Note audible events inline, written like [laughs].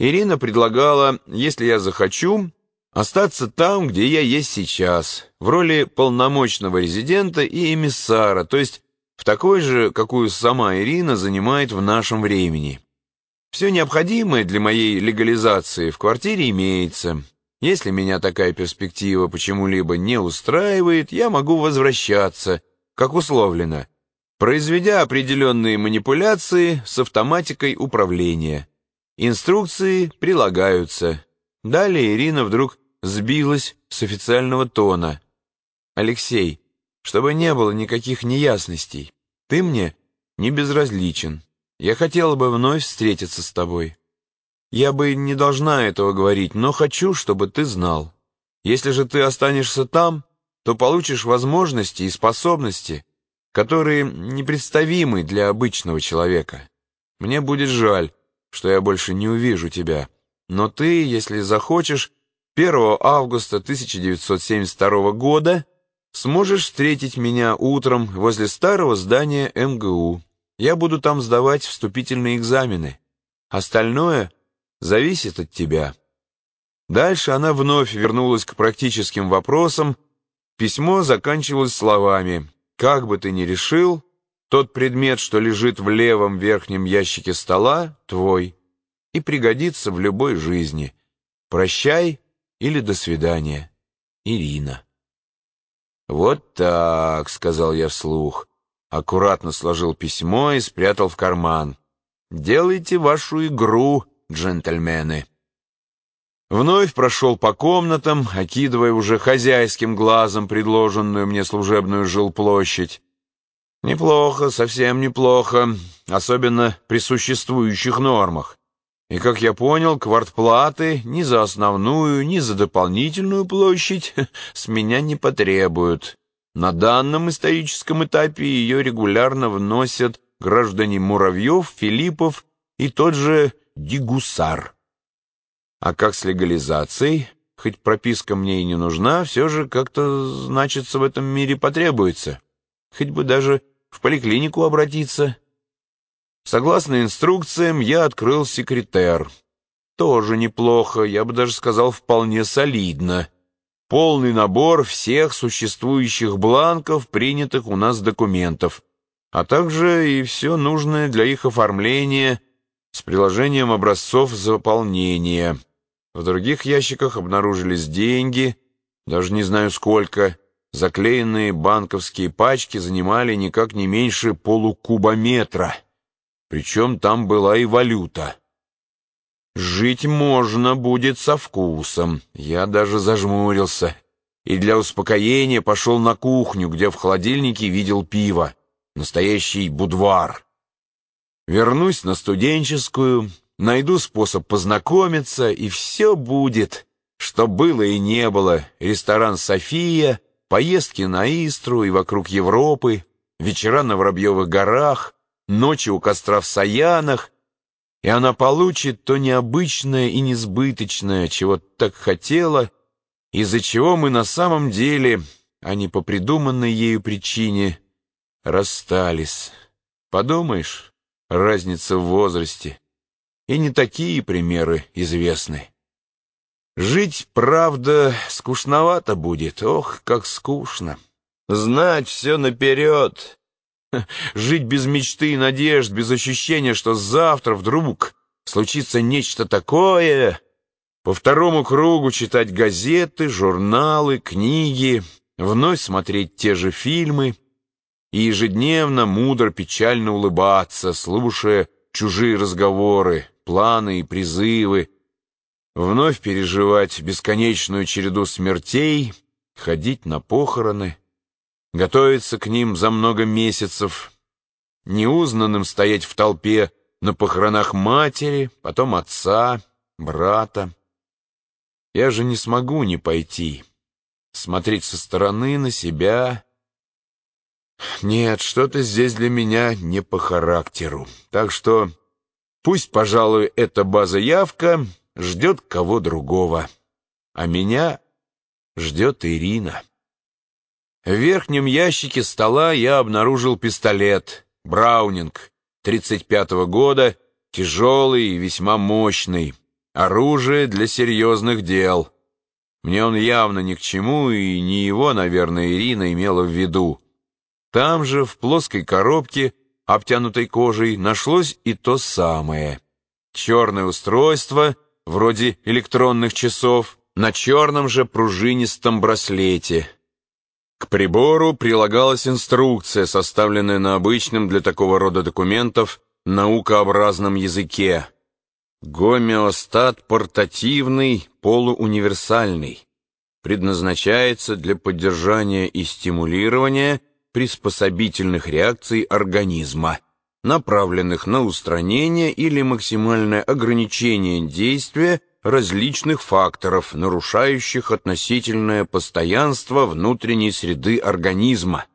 Ирина предлагала, если я захочу, остаться там, где я есть сейчас, в роли полномочного резидента и эмиссара, то есть в такой же, какую сама Ирина занимает в нашем времени. Все необходимое для моей легализации в квартире имеется. Если меня такая перспектива почему-либо не устраивает, я могу возвращаться, как условлено, произведя определенные манипуляции с автоматикой управления. Инструкции прилагаются. Далее Ирина вдруг сбилась с официального тона. «Алексей, чтобы не было никаких неясностей, ты мне не безразличен. Я хотела бы вновь встретиться с тобой. Я бы не должна этого говорить, но хочу, чтобы ты знал. Если же ты останешься там, то получишь возможности и способности, которые непредставимы для обычного человека. Мне будет жаль, что я больше не увижу тебя, но ты, если захочешь, 1 августа 1972 года сможешь встретить меня утром возле старого здания МГУ. Я буду там сдавать вступительные экзамены. Остальное зависит от тебя. Дальше она вновь вернулась к практическим вопросам. Письмо заканчивалось словами «Как бы ты ни решил, тот предмет, что лежит в левом верхнем ящике стола, твой, и пригодится в любой жизни. Прощай или до свидания. Ирина». «Вот так», — сказал я вслух. Аккуратно сложил письмо и спрятал в карман. «Делайте вашу игру, джентльмены». Вновь прошел по комнатам, окидывая уже хозяйским глазом предложенную мне служебную жилплощадь. Неплохо, совсем неплохо, особенно при существующих нормах. И, как я понял, квартплаты ни за основную, ни за дополнительную площадь [laughs] с меня не потребуют. На данном историческом этапе ее регулярно вносят граждане Муравьев, Филиппов и тот же Дигусар. А как с легализацией? Хоть прописка мне и не нужна, все же как-то, значится, в этом мире потребуется. Хоть бы даже в поликлинику обратиться. Согласно инструкциям, я открыл секретер. Тоже неплохо, я бы даже сказал, вполне солидно. Полный набор всех существующих бланков, принятых у нас документов, а также и все нужное для их оформления с приложением образцов заполнения. В других ящиках обнаружились деньги, даже не знаю сколько. Заклеенные банковские пачки занимали никак не меньше полукубометра. Причем там была и валюта. Жить можно будет со вкусом. Я даже зажмурился. И для успокоения пошел на кухню, где в холодильнике видел пиво. Настоящий будвар. Вернусь на студенческую, найду способ познакомиться, и все будет, что было и не было. Ресторан «София», поездки на Истру и вокруг Европы, вечера на Воробьевых горах — ночи у костра в Саянах, и она получит то необычное и несбыточное, чего так хотела, из-за чего мы на самом деле, а не по придуманной ею причине, расстались. Подумаешь, разница в возрасте. И не такие примеры известны. Жить, правда, скучновато будет, ох, как скучно. Знать все наперед, Жить без мечты и надежд, без ощущения, что завтра вдруг случится нечто такое. По второму кругу читать газеты, журналы, книги, вновь смотреть те же фильмы и ежедневно мудро печально улыбаться, слушая чужие разговоры, планы и призывы, вновь переживать бесконечную череду смертей, ходить на похороны, готовиться к ним за много месяцев, неузнанным стоять в толпе на похоронах матери, потом отца, брата. Я же не смогу не пойти, смотреть со стороны на себя. Нет, что-то здесь для меня не по характеру. Так что пусть, пожалуй, эта база-явка ждет кого другого, а меня ждет Ирина. В верхнем ящике стола я обнаружил пистолет «Браунинг» 35-го года, тяжелый и весьма мощный. оружие для серьезных дел. Мне он явно ни к чему, и не его, наверное, Ирина имела в виду. Там же, в плоской коробке, обтянутой кожей, нашлось и то самое. Черное устройство, вроде электронных часов, на черном же пружинистом браслете. К прибору прилагалась инструкция, составленная на обычном для такого рода документов наукообразном языке. Гомеостат портативный, полууниверсальный. Предназначается для поддержания и стимулирования приспособительных реакций организма, направленных на устранение или максимальное ограничение действия различных факторов, нарушающих относительное постоянство внутренней среды организма.